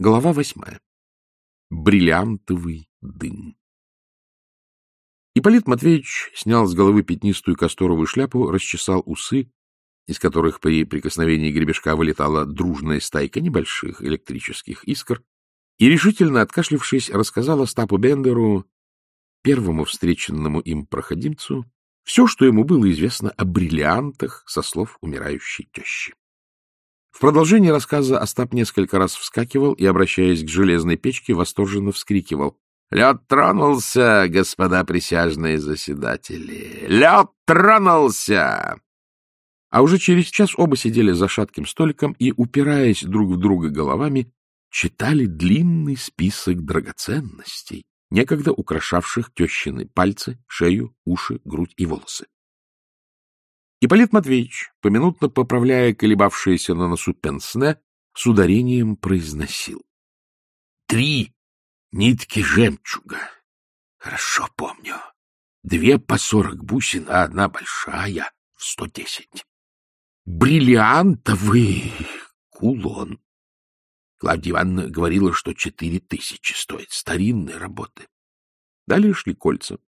Глава восьмая. Бриллиантовый дым. Ипполит Матвеевич снял с головы пятнистую касторовую шляпу, расчесал усы, из которых при прикосновении гребешка вылетала дружная стайка небольших электрических искр, и, решительно откашлившись, рассказал Остапу Бендеру, первому встреченному им проходимцу, все, что ему было известно о бриллиантах со слов умирающей тещи. В продолжении рассказа Остап несколько раз вскакивал и, обращаясь к железной печке, восторженно вскрикивал. — Лед тронулся, господа присяжные заседатели! Лед тронулся! А уже через час оба сидели за шатким столиком и, упираясь друг в друга головами, читали длинный список драгоценностей, некогда украшавших тещины пальцы, шею, уши, грудь и волосы. Ипполит Матвеевич, поминутно поправляя колебавшееся на носу пенсне, с ударением произносил. Три нитки жемчуга. Хорошо помню. Две по сорок бусин, а одна большая в сто десять. Бриллиантовый кулон. Клавдия Ивановна говорила, что четыре тысячи стоит. Старинные работы. Далее шли кольца.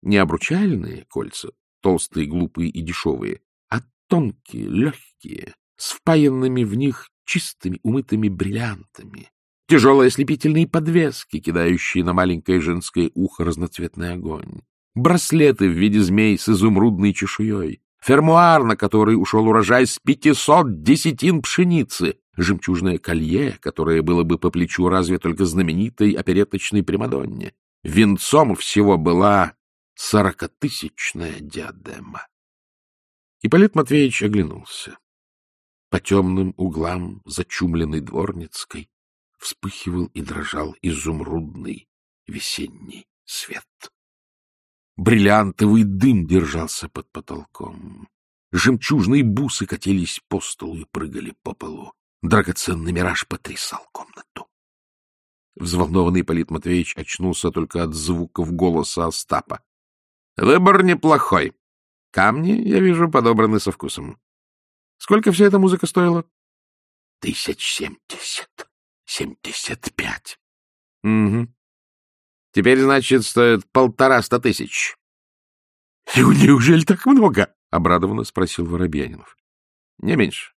Не обручальные кольца, толстые, глупые и дешевые, а тонкие, легкие, с впаянными в них чистыми умытыми бриллиантами, тяжелые ослепительные подвески, кидающие на маленькое женское ухо разноцветный огонь, браслеты в виде змей с изумрудной чешуей, фермуар, на который ушел урожай с пятисот десятин пшеницы, жемчужное колье, которое было бы по плечу разве только знаменитой опереточной Примадонне. Венцом всего была сорокатысячная диадема. Ипполит Матвеевич оглянулся. По темным углам зачумленной дворницкой вспыхивал и дрожал изумрудный весенний свет. Бриллиантовый дым держался под потолком. Жемчужные бусы катились по столу и прыгали по полу. Драгоценный мираж потрясал комнату. Взволнованный Полит Матвеевич очнулся только от звуков голоса Остапа. — Выбор неплохой. Камни, я вижу, подобраны со вкусом. Сколько вся эта музыка стоила? — Тысяч семьдесят. Семьдесят пять. — Угу. Теперь, значит, стоит полтораста тысяч. — Неужели так много? — обрадованно спросил Воробьянинов. — Не меньше.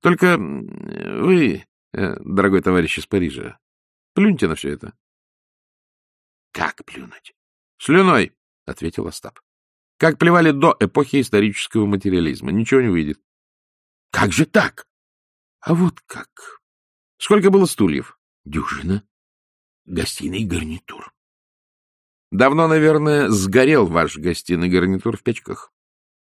Только вы, э, дорогой товарищ из Парижа, плюньте на все это. — Как плюнуть? — Слюной, — ответил Остап. — Как плевали до эпохи исторического материализма. Ничего не выйдет. — Как же так? — А вот как. — Сколько было стульев? — Дюжина. Гостиный гарнитур. — Давно, наверное, сгорел ваш гостиный гарнитур в печках.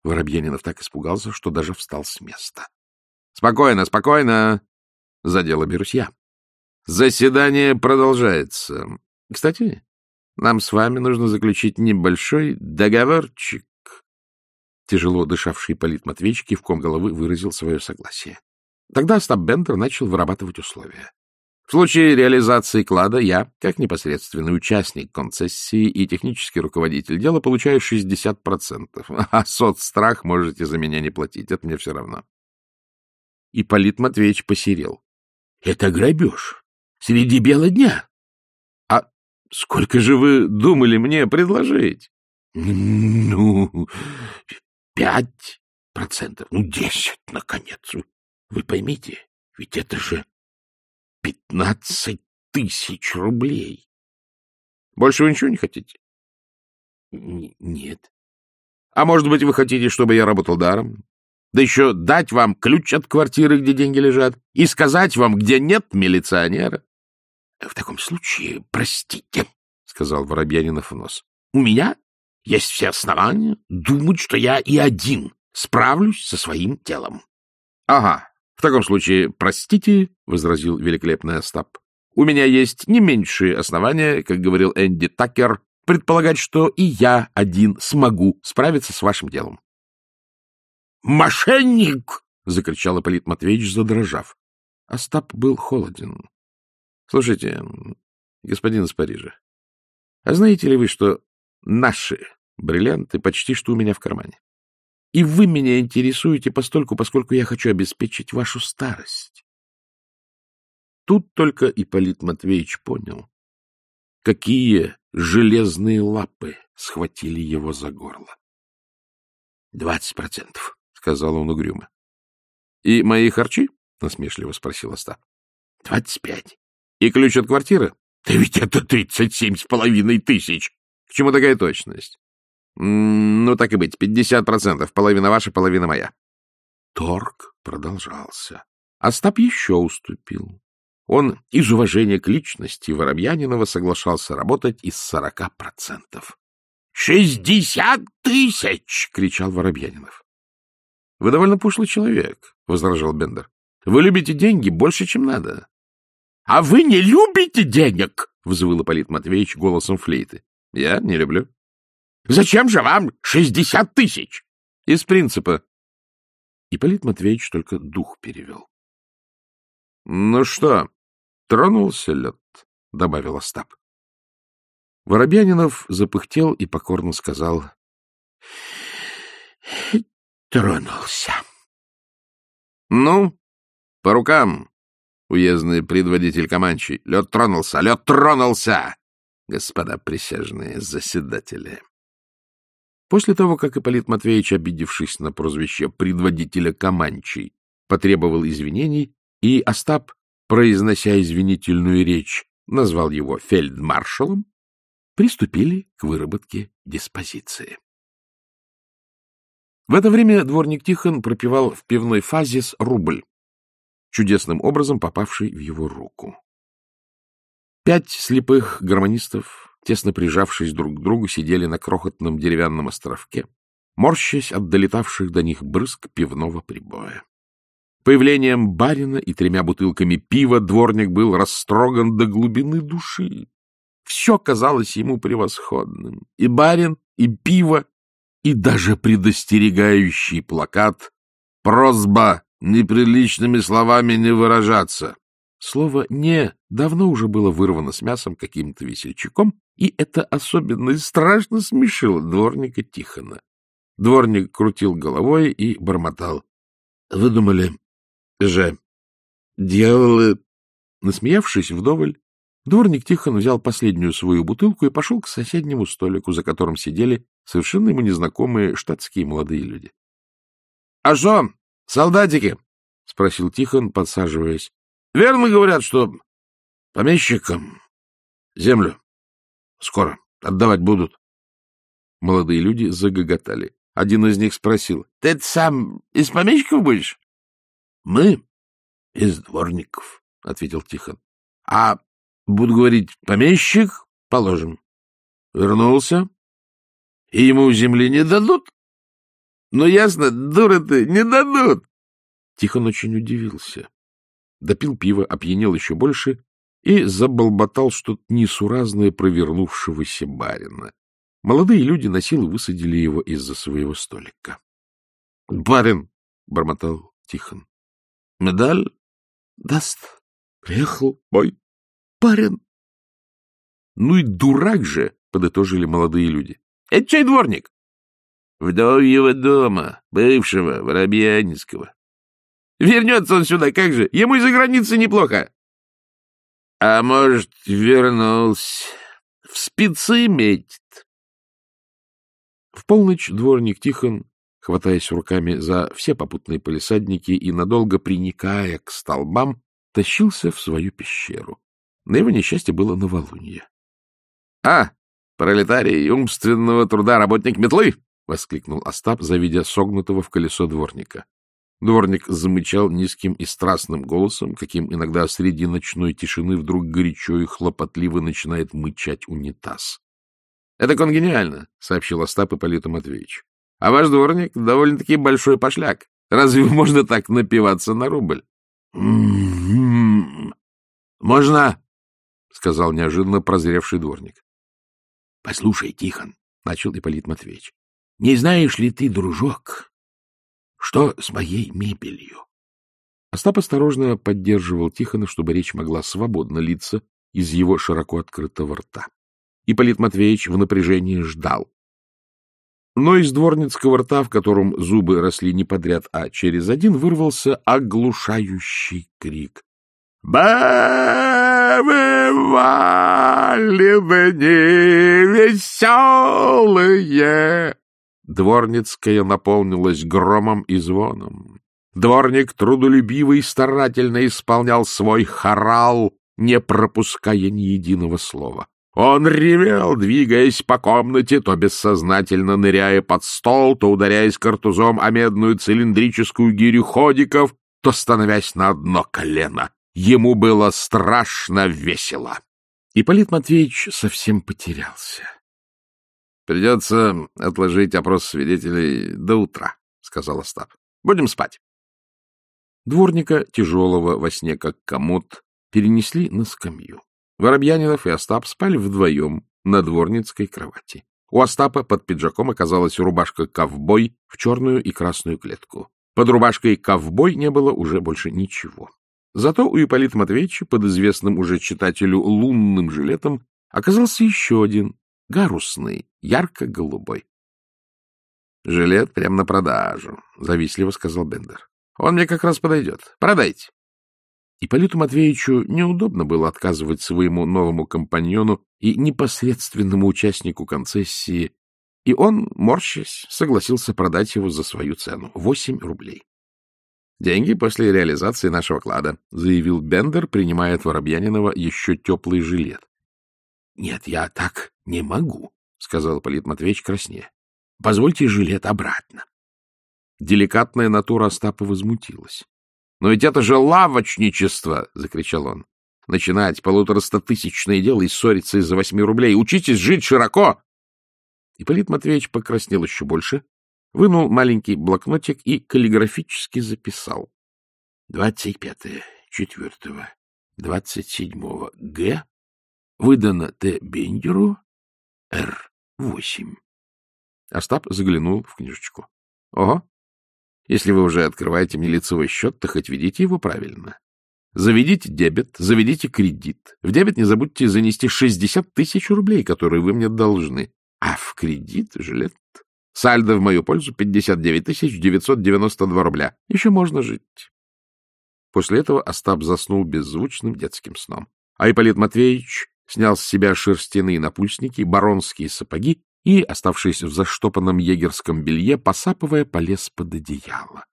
Воробьянинов так испугался, что даже встал с места. — Спокойно, спокойно. За дело берусь я. Заседание продолжается. Кстати, нам с вами нужно заключить небольшой договорчик. Тяжело дышавший Полит Матвеевич кивком головы выразил свое согласие. Тогда Остап Бендер начал вырабатывать условия. В случае реализации клада я, как непосредственный участник концессии и технический руководитель дела, получаю 60%, а соцстрах можете за меня не платить, это мне все равно. И Полит Матвеевич посерел. — Это грабеж. Среди бела дня. — сколько же вы думали мне предложить? — Ну, пять процентов. Ну, десять, наконец. Вы поймите, ведь это же пятнадцать тысяч рублей. Больше вы ничего не хотите? — Нет. — А может быть, вы хотите, чтобы я работал даром? Да еще дать вам ключ от квартиры, где деньги лежат, и сказать вам, где нет милиционера? — В таком случае, простите, — сказал Воробьянинов в нос, — у меня есть все основания думать, что я и один справлюсь со своим телом. — Ага, в таком случае, простите, — возразил великолепный Остап, — у меня есть не меньшие основания, как говорил Энди Такер, предполагать, что и я один смогу справиться с вашим делом. «Мошенник!» — закричал Ипполит Матвеевич, задрожав. Остап был холоден. — Слушайте, господин из Парижа, а знаете ли вы, что наши бриллианты почти что у меня в кармане? И вы меня интересуете постольку, поскольку я хочу обеспечить вашу старость. Тут только Ипполит Матвеевич понял, какие железные лапы схватили его за горло. — Двадцать процентов, — сказал он угрюмо. — И мои харчи? — насмешливо спросил Остап. — Двадцать пять. — И ключ от квартиры? — Да ведь это тридцать семь с половиной тысяч. К чему такая точность? — Ну, так и быть, пятьдесят процентов. Половина ваша, половина моя. Торг продолжался. Остап еще уступил. Он из уважения к личности Воробьянинова соглашался работать из сорока процентов. — Шестьдесят тысяч! — кричал Воробьянинов. — Вы довольно пошлый человек, — возражал Бендер. — Вы любите деньги больше, чем надо. — А вы не любите денег? — взвыл Ипполит Матвеевич голосом флейты. — Я не люблю. — Зачем же вам шестьдесят тысяч? — Из принципа. Ипполит Матвеевич только дух перевел. — Ну что, тронулся лед, — добавил Остап. Воробьянинов запыхтел и покорно сказал. — Тронулся. — Ну, по рукам, уездный предводитель Каманчи. Лед тронулся, лед тронулся, господа присяжные заседатели. После того, как Ипполит Матвеевич, обидевшись на прозвище предводителя Каманчи, потребовал извинений, и Остап, произнося извинительную речь, назвал его фельдмаршалом, приступили к выработке диспозиции. В это время дворник Тихон пропивал в пивной фазис рубль, чудесным образом попавший в его руку. Пять слепых гармонистов, тесно прижавшись друг к другу, сидели на крохотном деревянном островке, морщась от долетавших до них брызг пивного прибоя. Появлением барина и тремя бутылками пива дворник был растроган до глубины души. Все казалось ему превосходным. И барин, и пиво, и даже предостерегающий плакат «Просьба неприличными словами не выражаться». Слово «не» давно уже было вырвано с мясом каким-то весельчаком, и это особенно и страшно смешило дворника Тихона. Дворник крутил головой и бормотал. — Вы думали, же. Дьяволы... Насмеявшись вдоволь, дворник Тихон взял последнюю свою бутылку и пошел к соседнему столику, за которым сидели совершенно ему незнакомые штатские молодые люди. — А что, солдатики? — спросил Тихон, подсаживаясь. — Верно говорят, что помещикам землю скоро отдавать будут. Молодые люди загоготали. Один из них спросил. — Ты сам из помещиков будешь? — Мы из дворников, — ответил Тихон. — А, буду говорить, помещик, положим. Вернулся, и ему земли не дадут? Ну, ясно, дура ты, не дадут. Тихон очень удивился. Допил пиво, опьянел еще больше и заболботал что-то несуразное провернувшегося барина. Молодые люди на силу высадили его из-за своего столика. — Барин! — бормотал Тихон. Медаль даст. Приехал мой парень. Ну и дурак же, подытожили молодые люди. Это чей дворник? Вдовьего дома, бывшего Воробьянинского. Вернется он сюда, как же? Ему из-за границы неплохо. А может, вернулся. В спецы метит. В полночь дворник Тихон хватаясь руками за все попутные полисадники и надолго приникая к столбам, тащился в свою пещеру. На его несчастье было новолунье. — А, пролетарий умственного труда работник метлы! — воскликнул Остап, завидя согнутого в колесо дворника. Дворник замычал низким и страстным голосом, каким иногда среди ночной тишины вдруг горячо и хлопотливо начинает мычать унитаз. — Это конгениально, — сообщил Остап Ипполиту Матвеевич. А ваш дворник довольно-таки большой пошляк. Разве можно так напиваться на рубль? «М-м-м. — Можно, — сказал неожиданно прозревший дворник. — Послушай, Тихон, — начал Ипполит Матвеевич, — не знаешь ли ты, дружок, что с моей мебелью? Остап осторожно поддерживал Тихона, чтобы речь могла свободно литься из его широко открытого рта. Ипполит Матвеевич в напряжении ждал, но из дворницкого рта, в котором зубы росли не подряд, а через один, вырвался оглушающий крик. Бывали дни веселые. Дворницкая наполнилась громом и звоном. Дворник трудолюбивый старательно исполнял свой хорал, не пропуская ни единого слова. Он ревел, двигаясь по комнате, то бессознательно ныряя под стол, то ударяясь картузом о медную цилиндрическую гирю ходиков, то становясь на одно колено. Ему было страшно весело. Ипполит Матвеевич совсем потерялся. — Придется отложить опрос свидетелей до утра, — сказал Остап. — Будем спать. Дворника, тяжелого во сне как комод, перенесли на скамью. Воробьянинов и Остап спали вдвоем на дворницкой кровати. У Остапа под пиджаком оказалась рубашка «ковбой» в черную и красную клетку. Под рубашкой «ковбой» не было уже больше ничего. Зато у Ипполита Матвеевича под известным уже читателю лунным жилетом оказался еще один, гарусный, ярко-голубой. — Жилет прямо на продажу, — завистливо сказал Бендер. — Он мне как раз подойдет. Продайте. Ипполиту Матвеевичу неудобно было отказывать своему новому компаньону и непосредственному участнику концессии, и он, морщась, согласился продать его за свою цену — восемь рублей. — Деньги после реализации нашего клада, — заявил Бендер, принимая от Воробьянинова еще теплый жилет. — Нет, я так не могу, — сказал Ипполит Матвеевич краснее. — Позвольте жилет обратно. Деликатная натура Остапа возмутилась. Но ведь это же лавочничество! — закричал он. — Начинать полуторастотысячное дело и ссориться из-за восьми рублей. Учитесь жить широко! Ипполит Матвеевич покраснел еще больше, вынул маленький блокнотик и каллиграфически записал. Двадцать пятое, четвертого, двадцать седьмого Г. Выдано Т. Бендеру Р. восемь. Остап заглянул в книжечку. — Ого, если вы уже открываете мне лицевой счет, то хоть ведите его правильно. Заведите дебет, заведите кредит. В дебет не забудьте занести 60 тысяч рублей, которые вы мне должны. А в кредит жилет. Сальдо в мою пользу 59 тысяч 992 рубля. Еще можно жить. После этого Остап заснул беззвучным детским сном. А Ипполит Матвеевич снял с себя шерстяные напульсники, баронские сапоги и, оставшись в заштопанном егерском белье, посапывая, полез под одеяло.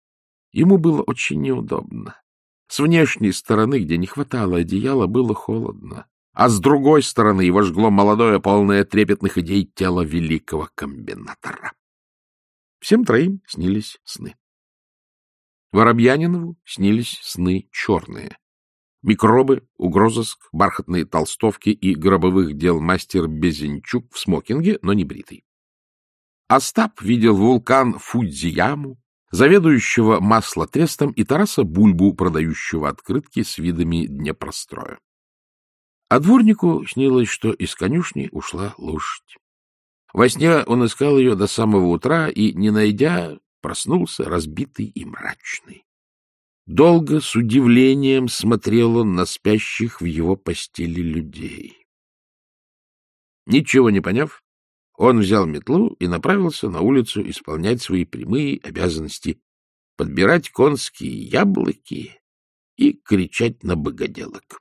Ему было очень неудобно. С внешней стороны, где не хватало одеяла, было холодно, а с другой стороны его жгло молодое, полное трепетных идей тело великого комбинатора. Всем троим снились сны. Воробьянинову снились сны черные. Микробы, угрозыск, бархатные толстовки и гробовых дел мастер Безенчук в смокинге, но не бритый. Остап видел вулкан Фудзияму, заведующего маслотрестом и Тараса Бульбу, продающего открытки с видами Днепростроя. А дворнику снилось, что из конюшни ушла лошадь. Во сне он искал ее до самого утра и, не найдя, проснулся разбитый и мрачный. Долго с удивлением смотрел он на спящих в его постели людей. Ничего не поняв, он взял метлу и направился на улицу исполнять свои прямые обязанности — подбирать конские яблоки и кричать на богоделок.